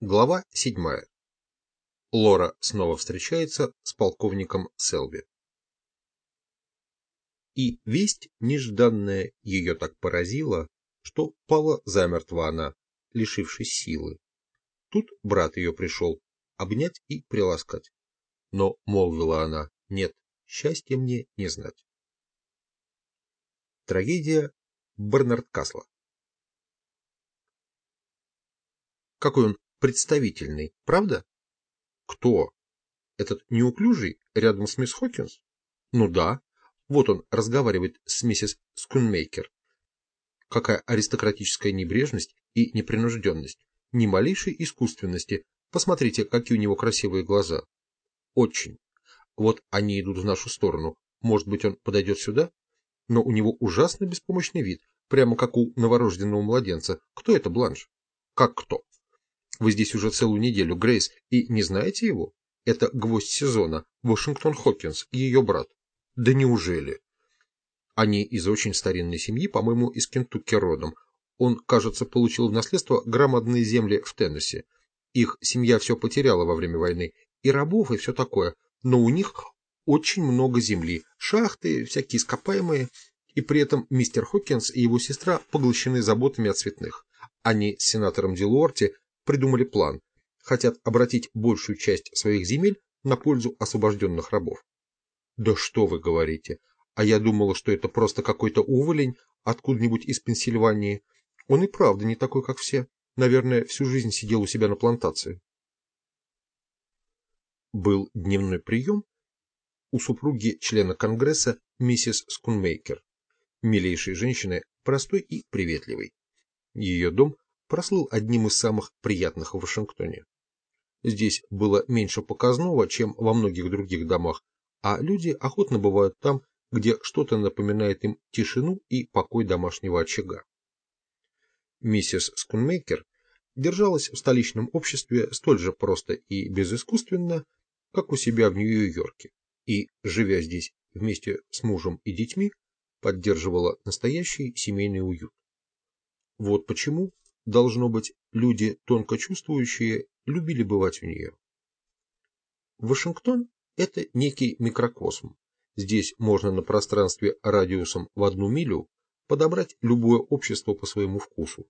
Глава 7. Лора снова встречается с полковником Селби. И весть нежданная ее так поразила, что пала замертво она, лишившись силы. Тут брат ее пришел обнять и приласкать. Но, молвила она, нет, счастья мне не знать. Трагедия Бернард Касла Какой он представительный, правда? Кто? Этот неуклюжий рядом с мисс Хокинс? Ну да, вот он разговаривает с миссис Скунмейкер. Какая аристократическая небрежность и непринужденность. Ни малейшей искусственности. Посмотрите, какие у него красивые глаза. Очень. Вот они идут в нашу сторону. Может быть, он подойдет сюда? Но у него ужасно беспомощный вид, прямо как у новорожденного младенца. Кто это, Бланш? Как кто? Вы здесь уже целую неделю, Грейс, и не знаете его? Это гвоздь сезона, Вашингтон Хокинс, ее брат. Да неужели? Они из очень старинной семьи, по-моему, из Кентукки родом. Он, кажется, получил в наследство громадные земли в Теннесси. Их семья все потеряла во время войны, и рабов, и все такое. Но у них очень много земли, шахты, всякие ископаемые, и при этом мистер Хокинс и его сестра поглощены заботами о цветных. Они с сенатором Дилуорти придумали план. Хотят обратить большую часть своих земель на пользу освобожденных рабов. Да что вы говорите? А я думала, что это просто какой-то уволень откуда-нибудь из Пенсильвании. Он и правда не такой, как все. Наверное, всю жизнь сидел у себя на плантации. Был дневной прием у супруги члена Конгресса миссис Скунмейкер, милейшей женщины, простой и приветливой. Ее дом прослыл одним из самых приятных в Вашингтоне. Здесь было меньше показного, чем во многих других домах, а люди охотно бывают там, где что-то напоминает им тишину и покой домашнего очага. Миссис Скунмейкер держалась в столичном обществе столь же просто и безыскусственно, как у себя в Нью-Йорке, и, живя здесь вместе с мужем и детьми, поддерживала настоящий семейный уют. Вот почему Должно быть, люди, тонко чувствующие, любили бывать в нее. Вашингтон – это некий микрокосм. Здесь можно на пространстве радиусом в одну милю подобрать любое общество по своему вкусу.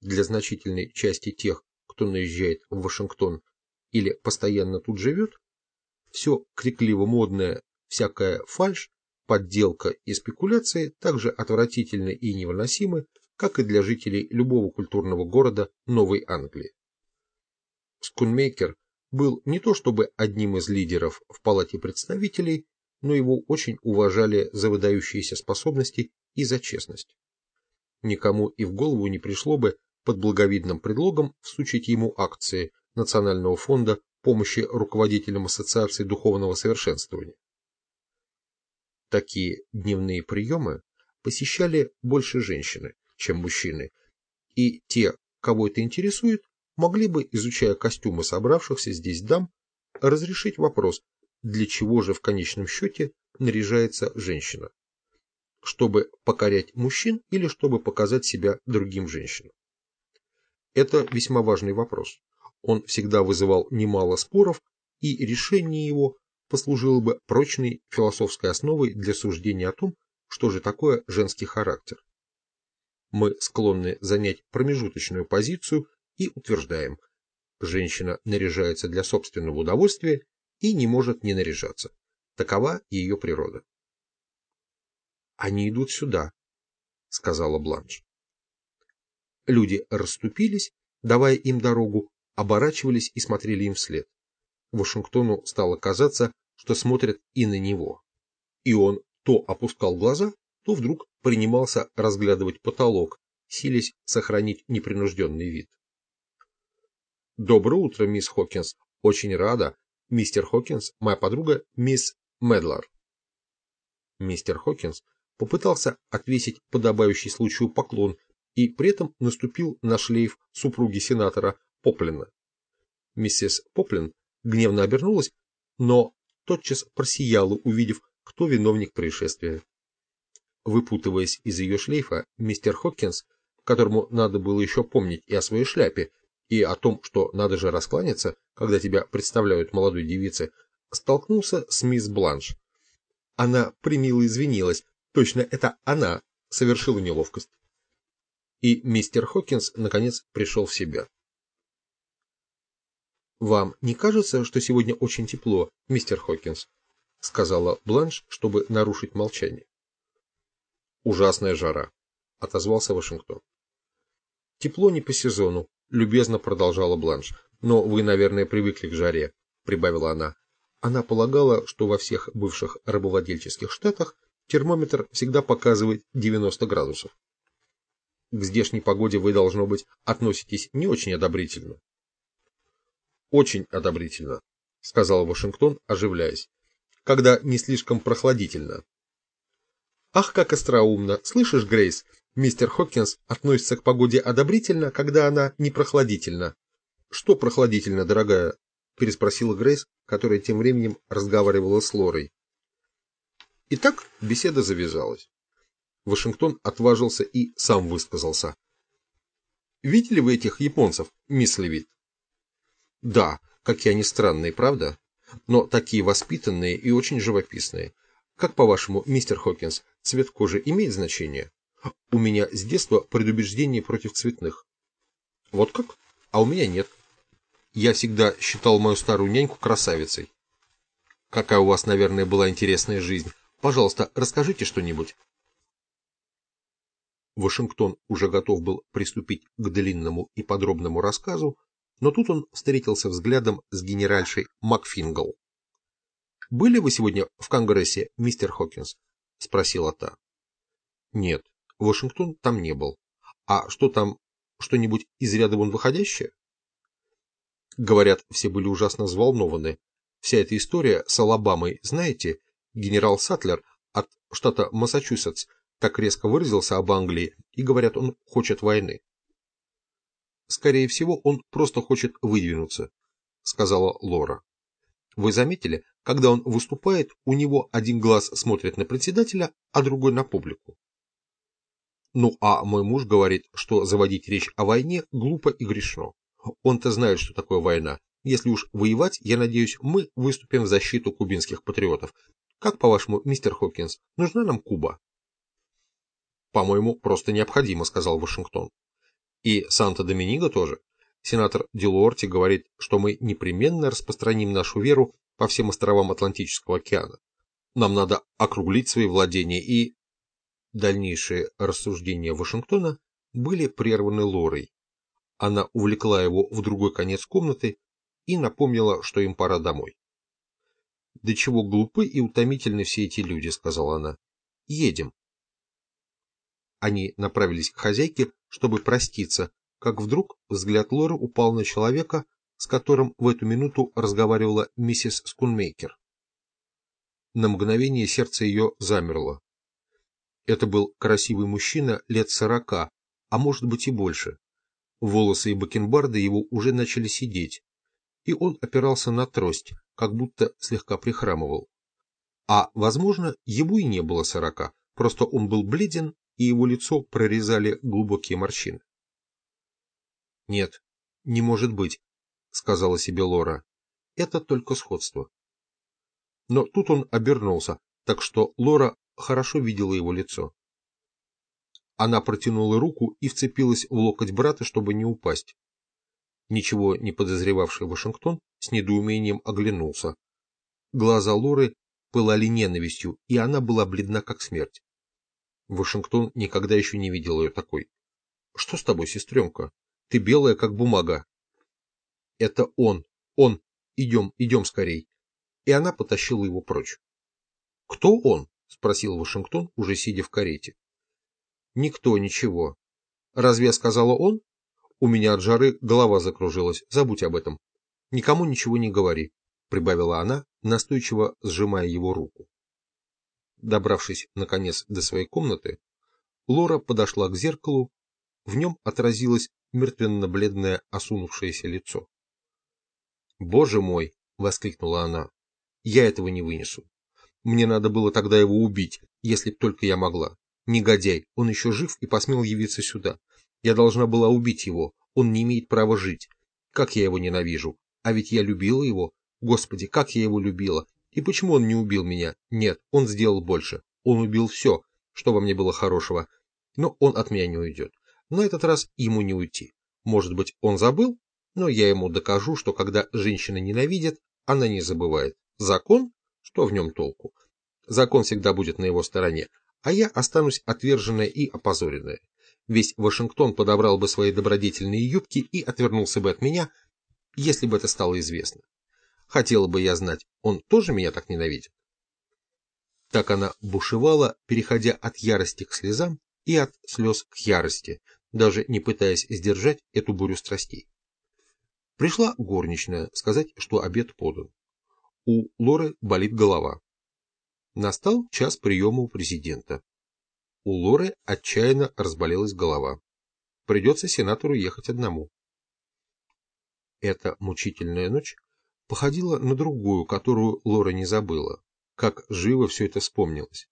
Для значительной части тех, кто наезжает в Вашингтон или постоянно тут живет, все крикливо-модное, всякая фальшь, подделка и спекуляции также отвратительны и невыносимы, как и для жителей любого культурного города Новой Англии. Скунмейкер был не то чтобы одним из лидеров в Палате представителей, но его очень уважали за выдающиеся способности и за честность. Никому и в голову не пришло бы под благовидным предлогом всучить ему акции Национального фонда помощи руководителям Ассоциации духовного совершенствования. Такие дневные приемы посещали больше женщины, чем мужчины, и те, кого это интересует, могли бы, изучая костюмы собравшихся здесь дам, разрешить вопрос, для чего же в конечном счете наряжается женщина. Чтобы покорять мужчин или чтобы показать себя другим женщинам. Это весьма важный вопрос. Он всегда вызывал немало споров, и решение его послужило бы прочной философской основой для суждения о том, что же такое женский характер мы склонны занять промежуточную позицию и утверждаем, женщина наряжается для собственного удовольствия и не может не наряжаться. Такова ее природа. «Они идут сюда», — сказала Бланш. Люди расступились, давая им дорогу, оборачивались и смотрели им вслед. Вашингтону стало казаться, что смотрят и на него. И он то опускал глаза, то вдруг принимался разглядывать потолок, силясь сохранить непринужденный вид. «Доброе утро, мисс Хокинс. Очень рада. Мистер Хокинс, моя подруга, мисс Медлар». Мистер Хокинс попытался отвесить подобающий случаю поклон и при этом наступил на шлейф супруги сенатора Поплина. Миссис Поплин гневно обернулась, но тотчас просияла, увидев, кто виновник происшествия. Выпутываясь из ее шлейфа, мистер Хоккинс, которому надо было еще помнить и о своей шляпе, и о том, что надо же раскланяться, когда тебя представляют молодой девице, столкнулся с мисс Бланш. Она примило извинилась, точно это она совершила неловкость. И мистер Хокинс наконец пришел в себя. «Вам не кажется, что сегодня очень тепло, мистер Хокинс?» сказала Бланш, чтобы нарушить молчание. «Ужасная жара», — отозвался Вашингтон. «Тепло не по сезону», — любезно продолжала Бланш. «Но вы, наверное, привыкли к жаре», — прибавила она. Она полагала, что во всех бывших рабовладельческих штатах термометр всегда показывает 90 градусов. К здешней погоде вы, должно быть, относитесь не очень одобрительно. Очень одобрительно, сказал Вашингтон, оживляясь, когда не слишком прохладительно. Ах, как остроумно! Слышишь, Грейс, мистер Хокинс относится к погоде одобрительно, когда она не прохладительна. Что прохладительно, дорогая? переспросила Грейс, которая тем временем разговаривала с Лорой. Итак, беседа завязалась. Вашингтон отважился и сам высказался. «Видели вы этих японцев, мисс Левит?» Да, какие они странные, правда? Но такие воспитанные и очень живописные. Как по-вашему, мистер Хокинс, цвет кожи имеет значение? У меня с детства предубеждение против цветных. Вот как? А у меня нет. Я всегда считал мою старую няньку красавицей. Какая у вас, наверное, была интересная жизнь. Пожалуйста, расскажите что-нибудь. Вашингтон уже готов был приступить к длинному и подробному рассказу, но тут он встретился взглядом с генеральшей Макфингл. «Были вы сегодня в Конгрессе, мистер Хокинс?» – спросила та. «Нет, Вашингтон там не был. А что там, что-нибудь из ряда вон выходящее?» Говорят, все были ужасно взволнованы. Вся эта история с Алабамой, знаете, генерал Сатлер от штата Массачусетс так резко выразился об Англии, и говорят, он хочет войны. Скорее всего, он просто хочет выдвинуться, сказала Лора. Вы заметили, когда он выступает, у него один глаз смотрит на председателя, а другой на публику. Ну, а мой муж говорит, что заводить речь о войне глупо и грешно. Он-то знает, что такое война. Если уж воевать, я надеюсь, мы выступим в защиту кубинских патриотов. Как, по-вашему, мистер Хокинс, нужна нам Куба? По-моему, просто необходимо, сказал Вашингтон. И Санто-Доминго тоже. Сенатор Дилуорти говорит, что мы непременно распространим нашу веру по всем островам Атлантического океана. Нам надо округлить свои владения и... Дальнейшие рассуждения Вашингтона были прерваны Лорой. Она увлекла его в другой конец комнаты и напомнила, что им пора домой. «Да чего глупы и утомительны все эти люди», — сказала она. «Едем». Они направились к хозяйке, чтобы проститься, как вдруг взгляд Лоры упал на человека, с которым в эту минуту разговаривала миссис Скунмейкер. На мгновение сердце ее замерло. Это был красивый мужчина лет сорока, а может быть и больше. Волосы и бакенбарды его уже начали сидеть, и он опирался на трость, как будто слегка прихрамывал. А, возможно, ему и не было сорока, просто он был бледен и его лицо прорезали глубокие морщины. «Нет, не может быть», — сказала себе Лора. «Это только сходство». Но тут он обернулся, так что Лора хорошо видела его лицо. Она протянула руку и вцепилась в локоть брата, чтобы не упасть. Ничего не подозревавший Вашингтон с недоумением оглянулся. Глаза Лоры пылали ненавистью, и она была бледна как смерть. Вашингтон никогда еще не видел ее такой. «Что с тобой, сестренка? Ты белая, как бумага». «Это он, он. Идем, идем скорей». И она потащила его прочь. «Кто он?» — спросил Вашингтон, уже сидя в карете. «Никто, ничего. Разве я сказала он? У меня от жары голова закружилась, забудь об этом. Никому ничего не говори», — прибавила она, настойчиво сжимая его руку. Добравшись, наконец, до своей комнаты, Лора подошла к зеркалу, в нем отразилось мертвенно-бледное осунувшееся лицо. «Боже мой!» — воскликнула она. «Я этого не вынесу. Мне надо было тогда его убить, если б только я могла. Негодяй, он еще жив и посмел явиться сюда. Я должна была убить его, он не имеет права жить. Как я его ненавижу. А ведь я любила его. Господи, как я его любила. И почему он не убил меня? Нет, он сделал больше. Он убил все, что во мне было хорошего. Но он от меня не уйдет. На этот раз ему не уйти. Может быть, он забыл? Но я ему докажу, что когда женщина ненавидит, она не забывает. Закон? Что в нем толку? Закон всегда будет на его стороне, а я останусь отверженная и опозоренная. Весь Вашингтон подобрал бы свои добродетельные юбки и отвернулся бы от меня, если бы это стало известно. Хотела бы я знать, он тоже меня так ненавидит? Так она бушевала, переходя от ярости к слезам и от слез к ярости, даже не пытаясь сдержать эту бурю страстей. Пришла горничная сказать, что обед подан. У Лоры болит голова. Настал час приема у президента. У Лоры отчаянно разболелась голова. Придется сенатору ехать одному. Эта мучительная ночь походила на другую, которую Лора не забыла. Как живо все это вспомнилось.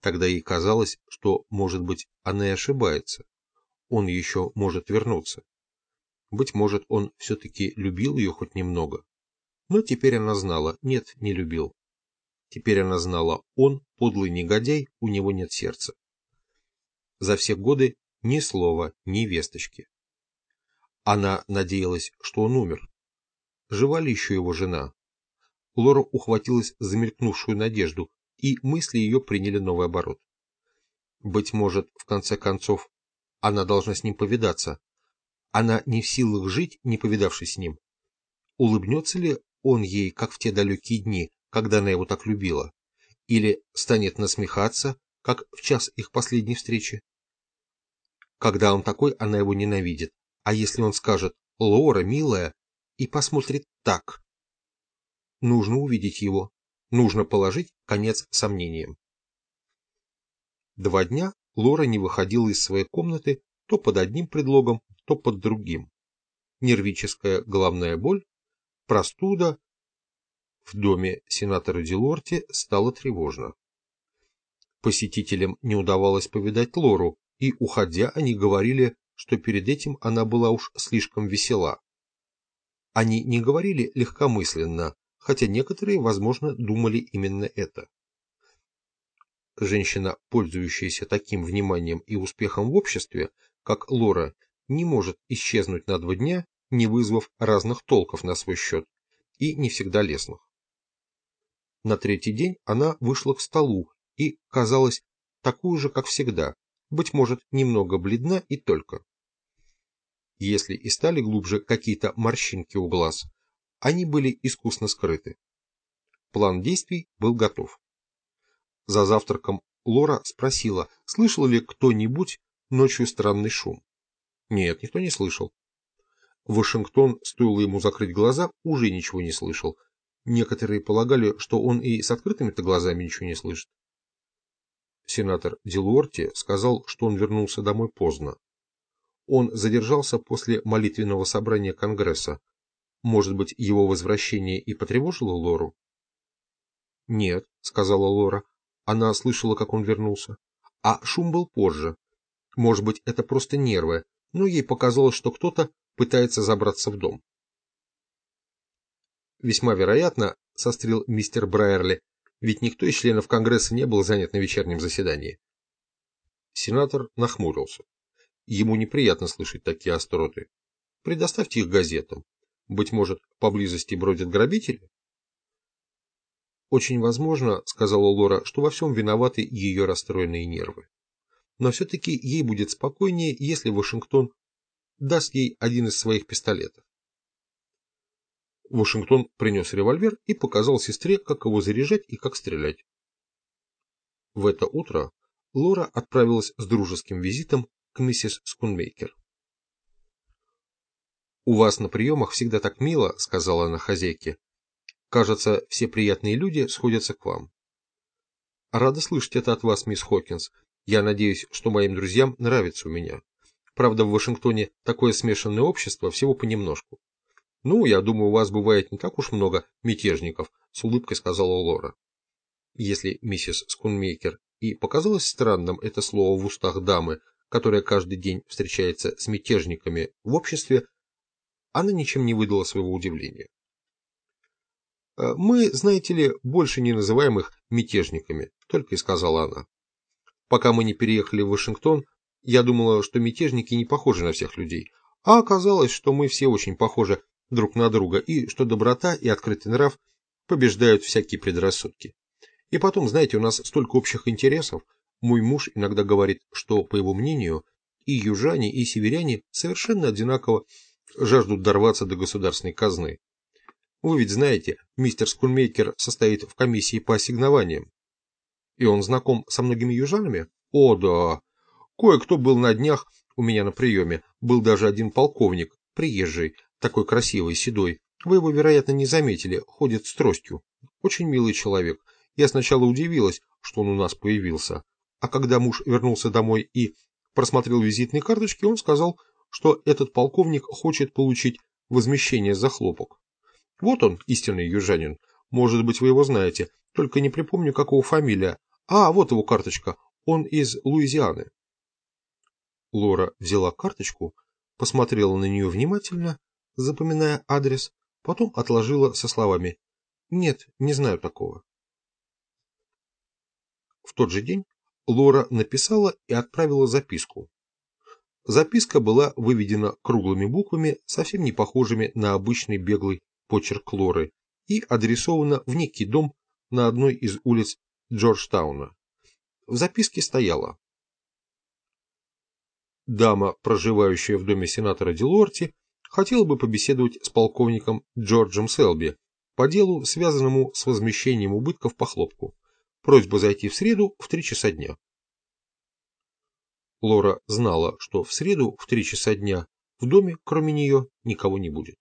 Тогда ей казалось, что, может быть, она и ошибается. Он еще может вернуться. Быть может, он все-таки любил ее хоть немного. Но теперь она знала, нет, не любил. Теперь она знала, он, подлый негодяй, у него нет сердца. За все годы ни слова, ни весточки. Она надеялась, что он умер. Жива ли еще его жена? Лора ухватилась за мелькнувшую надежду, и мысли ее приняли новый оборот. Быть может, в конце концов, она должна с ним повидаться. Она не в силах жить, не повидавшись с ним. Улыбнется ли он ей, как в те далекие дни, когда она его так любила? Или станет насмехаться, как в час их последней встречи? Когда он такой, она его ненавидит. А если он скажет «Лора, милая», и посмотрит так? Нужно увидеть его. Нужно положить конец сомнениям. Два дня Лора не выходила из своей комнаты то под одним предлогом, то под другим. Нервическая головная боль, простуда. В доме сенатора Дилорти стало тревожно. Посетителям не удавалось повидать Лору, и, уходя, они говорили, что перед этим она была уж слишком весела. Они не говорили легкомысленно, хотя некоторые, возможно, думали именно это. Женщина, пользующаяся таким вниманием и успехом в обществе, как Лора, не может исчезнуть на два дня, не вызвав разных толков на свой счет, и не всегда лестных. На третий день она вышла к столу и казалась такую же, как всегда, быть может, немного бледна и только. Если и стали глубже какие-то морщинки у глаз, они были искусно скрыты. План действий был готов. За завтраком Лора спросила, слышал ли кто-нибудь ночью странный шум. Нет, никто не слышал. Вашингтон, стоило ему закрыть глаза, уже ничего не слышал. Некоторые полагали, что он и с открытыми-то глазами ничего не слышит. Сенатор Дилуорти сказал, что он вернулся домой поздно. Он задержался после молитвенного собрания Конгресса, может быть, его возвращение и потревожило Лору? Нет, сказала Лора. Она слышала, как он вернулся. А шум был позже. Может быть, это просто нервы, но ей показалось, что кто-то пытается забраться в дом. Весьма вероятно, сострил мистер Брайерли, ведь никто из членов Конгресса не был занят на вечернем заседании. Сенатор нахмурился. Ему неприятно слышать такие остроты. Предоставьте их газетам. Быть может, поблизости бродят грабители? Очень возможно, сказала Лора, что во всем виноваты ее расстроенные нервы. Но все-таки ей будет спокойнее, если Вашингтон даст ей один из своих пистолетов. Вашингтон принес револьвер и показал сестре, как его заряжать и как стрелять. В это утро Лора отправилась с дружеским визитом к миссис Скунмейкер. «У вас на приемах всегда так мило», — сказала она хозяйке. «Кажется, все приятные люди сходятся к вам». «Рада слышать это от вас, мисс Хокинс. Я надеюсь, что моим друзьям нравится у меня. Правда, в Вашингтоне такое смешанное общество всего понемножку». «Ну, я думаю, у вас бывает не так уж много мятежников», — с улыбкой сказала Лора. Если миссис Скунмейкер и показалось странным это слово в устах дамы, которая каждый день встречается с мятежниками в обществе, она ничем не выдала своего удивления. «Э, «Мы, знаете ли, больше не называем их мятежниками», — только и сказала она. «Пока мы не переехали в Вашингтон, я думала, что мятежники не похожи на всех людей, а оказалось, что мы все очень похожи друг на друга и что доброта и открытый нрав побеждают всякие предрассудки. И потом, знаете, у нас столько общих интересов. Мой муж иногда говорит, что, по его мнению, и южане, и северяне совершенно одинаково жаждут дорваться до государственной казны. Вы ведь знаете, мистер Скульмейкер состоит в комиссии по ассигнованиям. И он знаком со многими южанами? О, да. Кое-кто был на днях у меня на приеме. Был даже один полковник, приезжий, такой красивый, седой. Вы его, вероятно, не заметили, ходит с тростью. Очень милый человек. Я сначала удивилась, что он у нас появился. А когда муж вернулся домой и просмотрел визитные карточки, он сказал, что этот полковник хочет получить возмещение за хлопок. Вот он, истинный южанин. Может быть, вы его знаете, только не припомню, какого фамилия. А, вот его карточка. Он из Луизианы. Лора взяла карточку, посмотрела на нее внимательно, запоминая адрес, потом отложила со словами «Нет, не знаю такого». В тот же день Лора написала и отправила записку. Записка была выведена круглыми буквами, совсем не похожими на обычный беглый почерк Лоры, и адресована в некий дом на одной из улиц Джорджтауна. В записке стояло Дама, проживающая в доме сенатора Дилорти, хотела бы побеседовать с полковником Джорджем Селби по делу, связанному с возмещением убытков по хлопку. Просьба зайти в среду в три часа дня. Лора знала, что в среду в три часа дня в доме, кроме нее, никого не будет.